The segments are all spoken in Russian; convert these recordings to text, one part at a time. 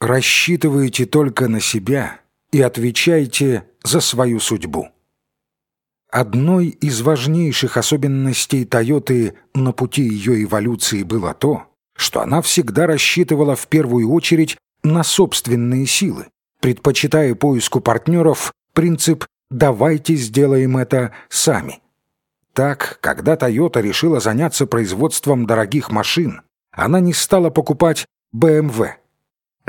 рассчитывайте только на себя и отвечайте за свою судьбу. Одной из важнейших особенностей Тойоты на пути ее эволюции было то, что она всегда рассчитывала в первую очередь на собственные силы, предпочитая поиску партнеров принцип «давайте сделаем это сами». Так, когда Toyota решила заняться производством дорогих машин, она не стала покупать BMW.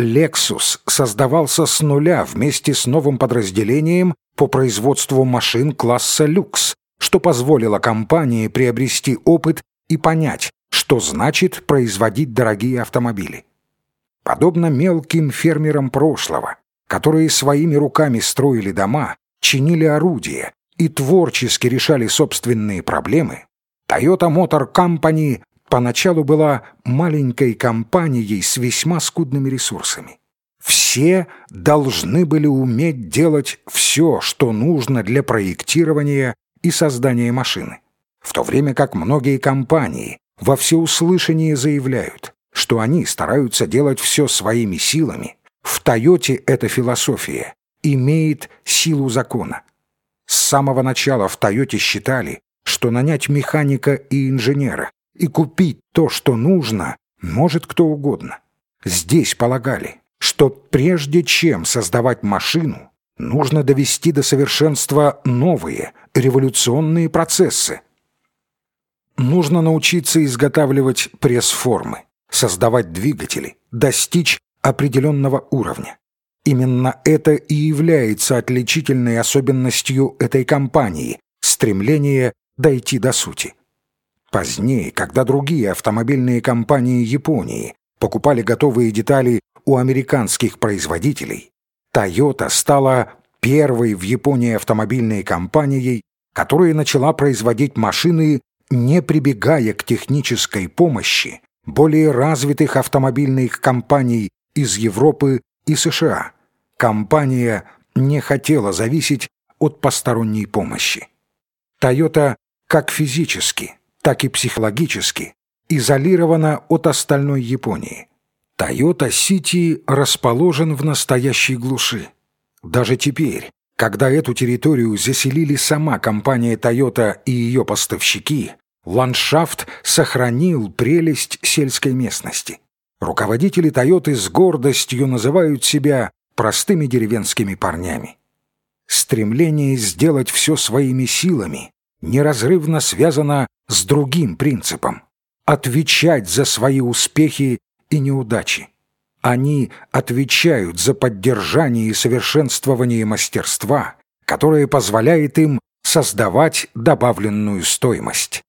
Lexus создавался с нуля вместе с новым подразделением по производству машин класса люкс, что позволило компании приобрести опыт и понять, что значит производить дорогие автомобили. Подобно мелким фермерам прошлого, которые своими руками строили дома, чинили орудия и творчески решали собственные проблемы, Toyota Motor Company поначалу была маленькой компанией с весьма скудными ресурсами. Все должны были уметь делать все, что нужно для проектирования и создания машины. В то время как многие компании во всеуслышание заявляют, что они стараются делать все своими силами, в «Тойоте» эта философия имеет силу закона. С самого начала в «Тойоте» считали, что нанять механика и инженера и купить то, что нужно, может кто угодно. Здесь полагали, что прежде чем создавать машину, нужно довести до совершенства новые революционные процессы. Нужно научиться изготавливать пресс-формы, создавать двигатели, достичь определенного уровня. Именно это и является отличительной особенностью этой компании – стремление дойти до сути. Позднее, когда другие автомобильные компании Японии покупали готовые детали у американских производителей, Toyota стала первой в Японии автомобильной компанией, которая начала производить машины, не прибегая к технической помощи более развитых автомобильных компаний из Европы и США. Компания не хотела зависеть от посторонней помощи. Toyota как физически, так и психологически изолирована от остальной Японии. Toyota City расположен в настоящей глуши. Даже теперь, когда эту территорию заселили сама компания Toyota и ее поставщики, ландшафт сохранил прелесть сельской местности. Руководители Toyota с гордостью называют себя простыми деревенскими парнями. Стремление сделать все своими силами неразрывно связано с другим принципом — отвечать за свои успехи и неудачи. Они отвечают за поддержание и совершенствование мастерства, которое позволяет им создавать добавленную стоимость.